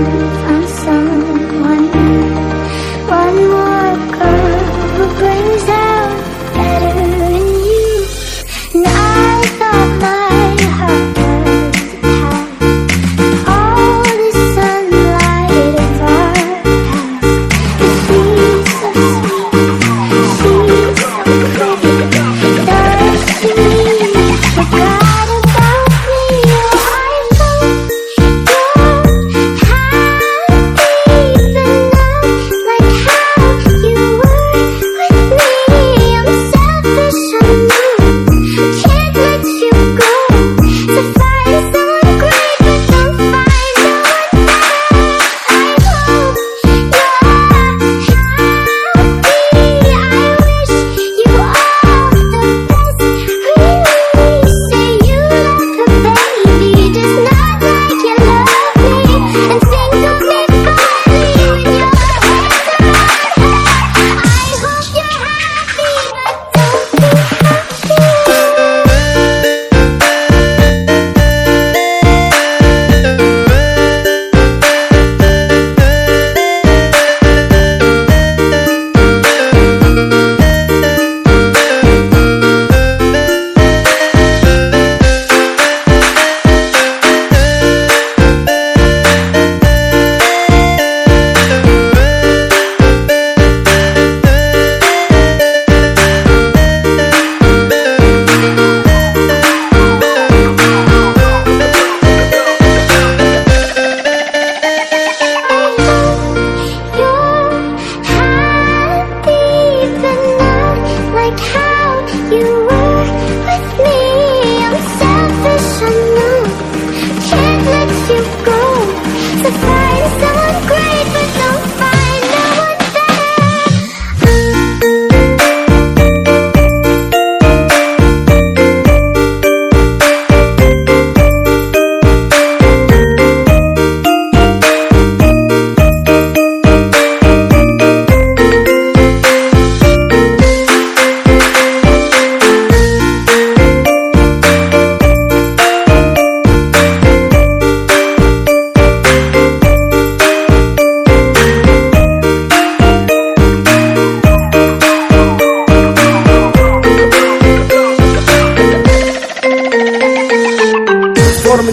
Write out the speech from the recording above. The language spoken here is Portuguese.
you.